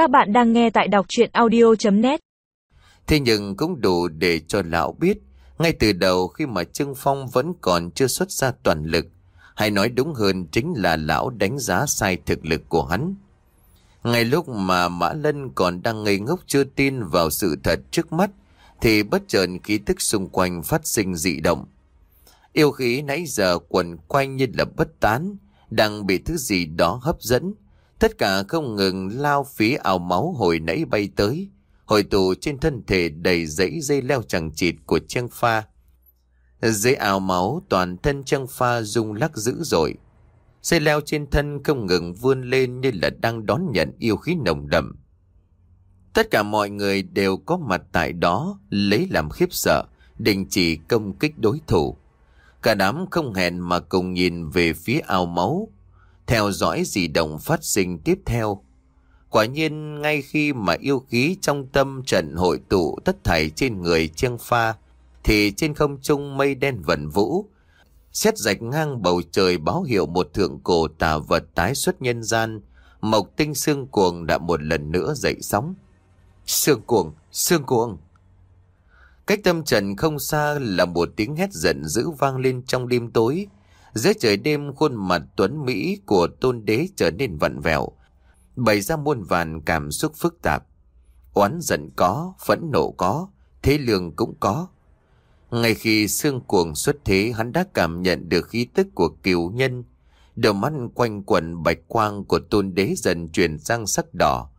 Các bạn đang nghe tại đọc chuyện audio.net Thế nhưng cũng đủ để cho lão biết ngay từ đầu khi mà Trương Phong vẫn còn chưa xuất ra toàn lực hay nói đúng hơn chính là lão đánh giá sai thực lực của hắn. Ngay lúc mà Mã Lân còn đang ngây ngốc chưa tin vào sự thật trước mắt thì bất chợt khí tức xung quanh phát sinh dị động. Yêu khí nãy giờ quần quanh như là bất tán, đang bị thứ gì đó hấp dẫn. Tất cả không ngừng lao phía ảo máu hồi nãy bay tới, hồi tụ trên thân thể đầy dãy dây leo chẳng chịt của Trang Pha. Dưới ảo máu toàn thân Trang Pha rung lắc dữ dội. Dây leo trên thân không ngừng vươn lên như là đang đón nhận yêu khí nồng đậm. Tất cả mọi người đều có mặt tại đó lấy làm khiếp sợ, đình chỉ công kích đối thủ. Cả đám không hẹn mà cùng nhìn về phía ao máu, theo dõi gì động phát sinh tiếp theo. Quả nhiên ngay khi mà yêu khí trong tâm trận hội tụ tất thảy trên người chiêng pha, thì trên không trung mây đen vẩn vũ, xét rạch ngang bầu trời báo hiệu một thượng cổ tà vật tái xuất nhân gian, mộc tinh xương cuồng đã một lần nữa dậy sóng. Sương cuồng, xương cuồng. Cách tâm trần không xa là một tiếng hét giận dữ vang lên trong đêm tối. Dưới trời đêm khuôn mặt tuấn Mỹ của tôn đế trở nên vặn vẹo, bày ra muôn vàn cảm xúc phức tạp. Oán giận có, phẫn nộ có, thế lương cũng có. Ngay khi xương cuồng xuất thế hắn đã cảm nhận được khí tức của kiều nhân. Đầu mắt quanh quần bạch quang của tôn đế dần chuyển sang sắc đỏ.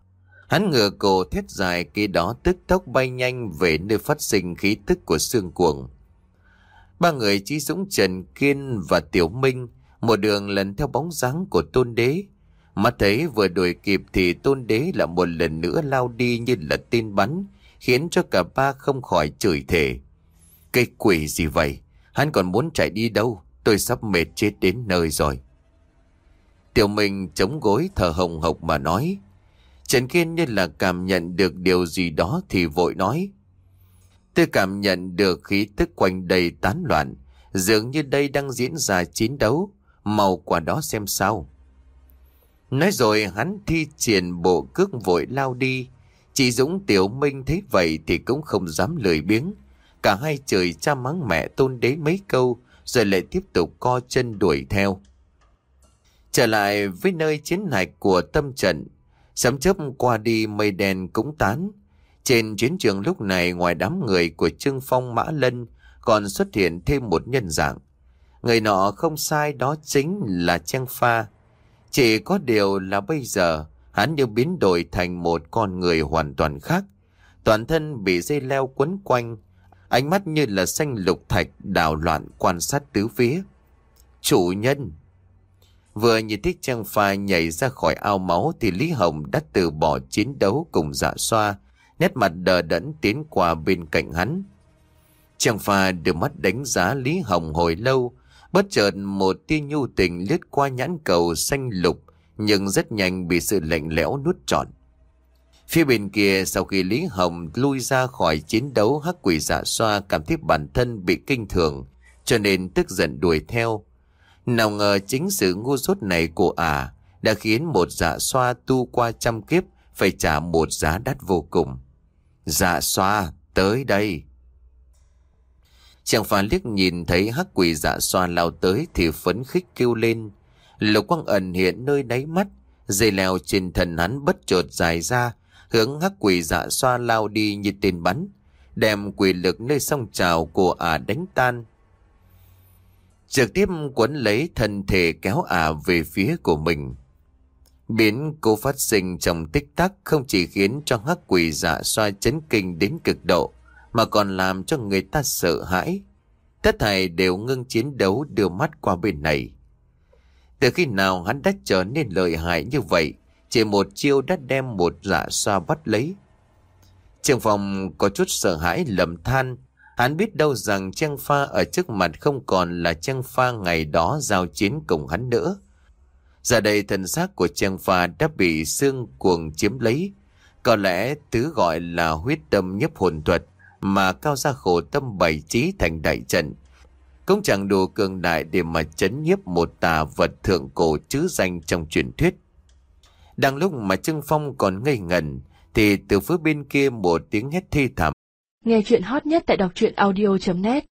Hắn ngửa cổ thét dài khi đó tức tốc bay nhanh về nơi phát sinh khí tức của xương cuồng. Ba người Chí Dũng Trần Kiên và Tiểu Minh một đường lần theo bóng dáng của tôn đế. Mắt thấy vừa đuổi kịp thì tôn đế là một lần nữa lao đi như là tin bắn, khiến cho cả ba không khỏi chửi thề. Cây quỷ gì vậy? Hắn còn muốn chạy đi đâu? Tôi sắp mệt chết đến nơi rồi. Tiểu Minh chống gối thở hồng hộc mà nói. Trần Kiên như là cảm nhận được điều gì đó thì vội nói. Tôi cảm nhận được khí tức quanh đầy tán loạn, dường như đây đang diễn ra chiến đấu, màu qua đó xem sao. Nói rồi hắn thi triển bộ cước vội lao đi, chị Dũng Tiểu Minh thấy vậy thì cũng không dám lười biếng. Cả hai trời cha mắng mẹ tôn đế mấy câu, rồi lại tiếp tục co chân đuổi theo. Trở lại với nơi chiến hạch của tâm trận, Sấm chớp qua đi mây đen cũng tán. Trên chiến trường lúc này ngoài đám người của Trương Phong Mã Lân còn xuất hiện thêm một nhân dạng. Người nọ không sai đó chính là Trang Pha. Chỉ có điều là bây giờ hắn như biến đổi thành một con người hoàn toàn khác. Toàn thân bị dây leo quấn quanh, ánh mắt như là xanh lục thạch đảo loạn quan sát tứ phía. Chủ nhân! Vừa nhìn thấy Trang Pha nhảy ra khỏi ao máu thì Lý Hồng đã từ bỏ chiến đấu cùng dạ xoa, nét mặt đờ đẫn tiến qua bên cạnh hắn. Trang Pha đưa mắt đánh giá Lý Hồng hồi lâu, bất chợt một tia nhu tình lướt qua nhãn cầu xanh lục, nhưng rất nhanh bị sự lạnh lẽo nuốt trọn. Phía bên kia sau khi Lý Hồng lui ra khỏi chiến đấu hắc quỷ dạ xoa cảm thấy bản thân bị kinh thường, cho nên tức giận đuổi theo. Nào ngờ chính sự ngu dốt này của ả đã khiến một dạ xoa tu qua trăm kiếp phải trả một giá đắt vô cùng. Dạ xoa, tới đây. Chàng phà liếc nhìn thấy hắc quỷ dạ xoa lao tới thì phấn khích kêu lên. Lục quang ẩn hiện nơi đáy mắt, dây leo trên thần hắn bất chợt dài ra, hướng hắc quỷ dạ xoa lao đi như tên bắn, đem quỷ lực nơi sông trào của ả đánh tan. Trực tiếp quấn lấy thân thể kéo ả về phía của mình. Biến cố phát sinh trong tích tắc không chỉ khiến cho hắc quỷ dạ xoa chấn kinh đến cực độ, mà còn làm cho người ta sợ hãi. Tất thảy đều ngưng chiến đấu đưa mắt qua bên này. Từ khi nào hắn đã trở nên lợi hại như vậy, chỉ một chiêu đã đem một dạ xoa bắt lấy. Trường phòng có chút sợ hãi lầm than, Hắn biết đâu rằng Trang Pha ở trước mặt không còn là Trang Pha ngày đó giao chiến cùng hắn nữa. Giờ đây thần xác của Trang Pha đã bị xương cuồng chiếm lấy. Có lẽ tứ gọi là huyết tâm nhấp hồn thuật mà cao gia khổ tâm bày trí thành đại trận. Cũng chẳng đủ cường đại để mà chấn nhiếp một tà vật thượng cổ chứ danh trong truyền thuyết. Đang lúc mà Trương Phong còn ngây ngẩn, thì từ phía bên kia một tiếng hét thi thảm. Nghe chuyện hot nhất tại đọc truyện audio.net